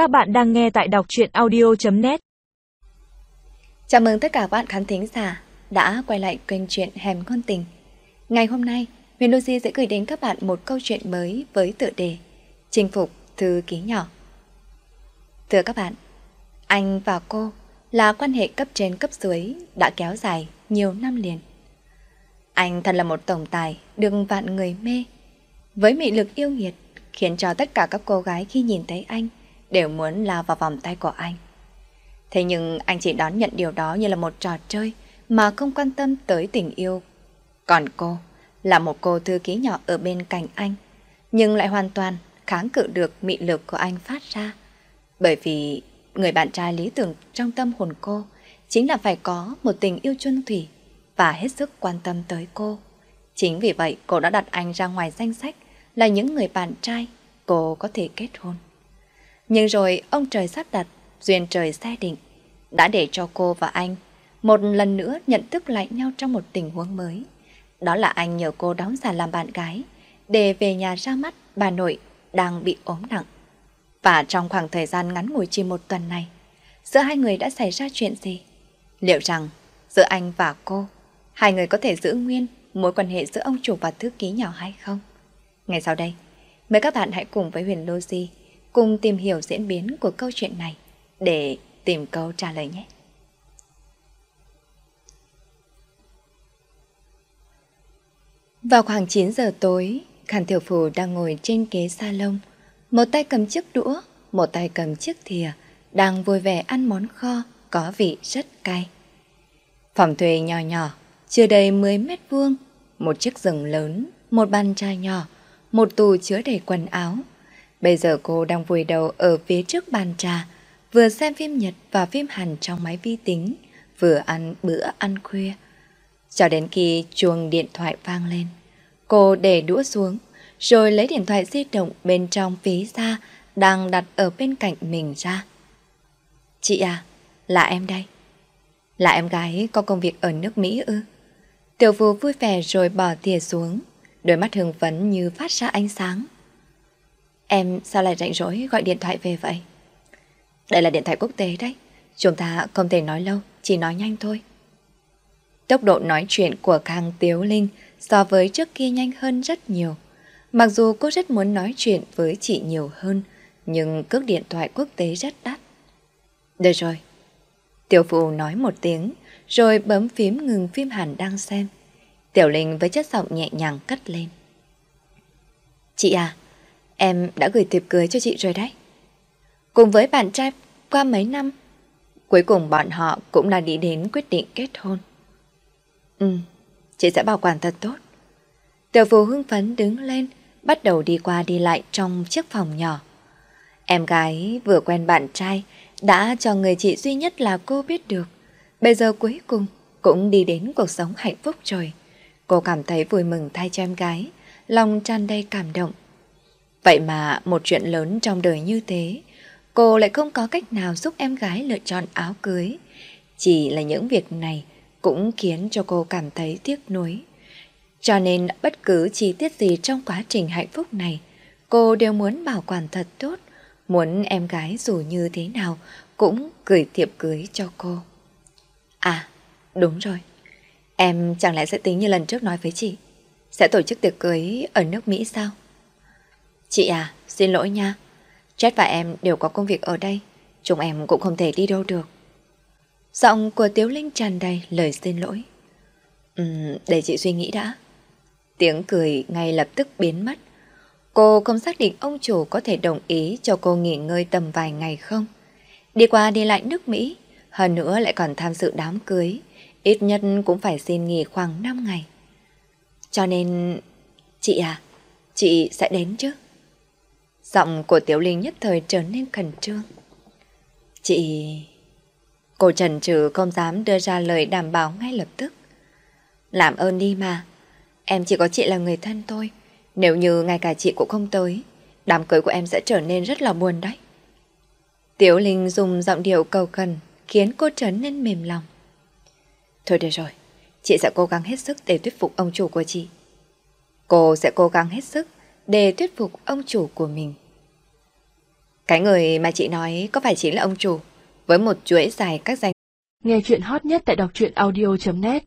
Các bạn đang nghe tại đọc chuyện audio.net Chào mừng tất cả các bạn khán thính giả đã quay lại kênh truyện Hèm con Tình. Ngày hôm nay, Huyền Lucy sẽ gửi đến các bạn một câu chuyện mới với tựa đề Chinh phục thư ký nhỏ. Thưa các bạn, anh và cô là quan hệ cấp trên cấp dưới đã kéo dài nhiều năm liền. Anh thật là một tổng tài được vạn người mê. Với mị lực yêu nghiệt khiến cho tất cả các cô gái khi nhìn thấy anh đều muốn lao vào vòng tay của anh. Thế nhưng anh chỉ đón nhận điều đó như là một trò chơi mà không quan tâm tới tình yêu. Còn cô là một cô thư ký nhỏ ở bên cạnh anh, nhưng lại hoàn toàn kháng cự được mị lực của anh phát ra. Bởi vì người bạn trai lý tưởng trong tâm hồn cô chính là phải có một tình yêu chân thủy và hết sức quan tâm tới cô. Chính vì vậy cô đã đặt anh ra ngoài danh sách là những người bạn trai cô có thể kết hôn. Nhưng rồi ông trời sắp đặt, duyên trời xe định, đã để cho cô và anh một lần nữa nhận thức lại nhau trong một tình huống mới. Đó là anh nhờ cô đóng giả làm bạn gái, để về nhà ra mắt bà nội đang bị ốm nặng. Và trong khoảng thời gian ngắn ngủi chỉ một tuần này, giữa hai người đã xảy ra chuyện gì? Liệu rằng giữa anh và cô, hai người có thể giữ nguyên mối quan hệ giữa ông chủ và thư ký nhỏ hay không? ngày sau đây, mời các bạn hãy cùng với Huyền Logi cùng tìm hiểu diễn biến của câu chuyện này để tìm câu trả lời nhé. Vào khoảng 9 giờ tối, Khản Tiểu Phù đang ngồi trên ghế salon, một tay cầm chiếc đũa, một tay cầm chiếc thìa, đang vui vẻ ăn món kho có vị rất cay. Phòng thuê nhỏ nhỏ, chưa đầy 10 mét vuông, một chiếc giường lớn, một bàn trà nhỏ, một tủ chứa đầy quần áo. Bây giờ cô đang vùi đầu ở phía trước bàn trà, vừa xem phim Nhật và phim Hàn trong máy vi tính, vừa ăn bữa ăn khuya. Cho đến khi chuông điện thoại vang lên, cô để đũa xuống, rồi lấy điện thoại di động bên trong ví ra, đang đặt ở bên cạnh mình ra. Chị à, là em đây. Là em gái có công việc ở nước Mỹ ư? Tiểu Vũ vui vẻ rồi bỏ thìa xuống, đôi mắt hưng phấn như phát ra ánh sáng. Em sao lại rảnh rỗi gọi điện thoại về vậy? Đây là điện thoại quốc tế đấy, chúng ta không thể nói lâu, chỉ nói nhanh thôi. Tốc độ nói chuyện của Khang Tiếu Linh so với trước kia nhanh hơn rất nhiều. Mặc dù cô rất muốn nói chuyện với chị nhiều hơn, nhưng cước điện thoại quốc tế rất đắt. Được rồi. Tiểu phụ nói một tiếng, rồi bấm phím ngừng phim Hàn đang xem. Tiểu Linh với chất giọng nhẹ nhàng cất lên. Chị à, em đã gửi thiệp cưới cho chị rồi đấy. Cùng với bạn trai qua mấy năm, cuối cùng bọn họ cũng là đi đến quyết định kết hôn. Ừ, chị sẽ bảo quản thật tốt. Tiểu phù hưng phấn đứng lên, bắt đầu đi qua đi lại trong chiếc phòng nhỏ. Em gái vừa quen bạn trai, đã cho người chị duy nhất là cô biết được. Bây giờ cuối cùng cũng đi đến cuộc sống hạnh phúc rồi. Cô cảm thấy vui mừng thay cho em gái, lòng tràn đầy cảm động. Vậy mà một chuyện lớn trong đời như thế, cô lại không có cách nào giúp em gái lựa chọn áo cưới. Chỉ là những việc này cũng khiến cho cô cảm thấy tiếc nuối. Cho nên bất cứ chi tiết gì trong quá trình hạnh phúc này, cô đều muốn bảo quản thật tốt, muốn em gái dù như thế nào cũng gửi thiệp cưới cho cô. À, đúng rồi. Em chẳng lẽ sẽ tính như lần trước nói với chị, sẽ tổ chức tiệc cưới ở nước Mỹ sao? Chị à, xin lỗi nha. Jet và em đều có công việc ở đây, chúng em cũng không thể đi đâu được. Giọng của Tiếu Linh tràn đầy lời xin lỗi. Ừm, để chị suy nghĩ đã. Tiếng cười ngay lập tức biến mất. Cô không xác định ông chủ có thể đồng ý cho cô nghỉ ngơi tầm vài ngày không. Đi qua đi lại nước Mỹ, hơn nữa lại còn tham dự đám cưới, ít nhất cũng phải xin nghỉ khoảng 5 ngày. Cho nên, chị à, chị sẽ đến chứ? Giọng của Tiểu Linh nhất thời trở nên khẩn trương. Chị... Cô trần trừ không dám đưa ra lời đảm bảo ngay lập tức. Làm ơn đi mà, em chỉ có chị là người thân thôi. Nếu như ngay cả chị cũng không tới, đám cưới của em sẽ trở nên rất là buồn đấy. Tiểu Linh dùng giọng điệu cầu khẩn khiến cô trở nên mềm lòng. Thôi được rồi, chị sẽ cố gắng hết sức để thuyết phục ông chủ của chị. Cô sẽ cố gắng hết sức để thuyết phục ông chủ của mình. Cái người mà chị nói có phải chính là ông chủ, với một chuỗi dài các danh. Nghe chuyện hot nhất tại đọc truyện audio.net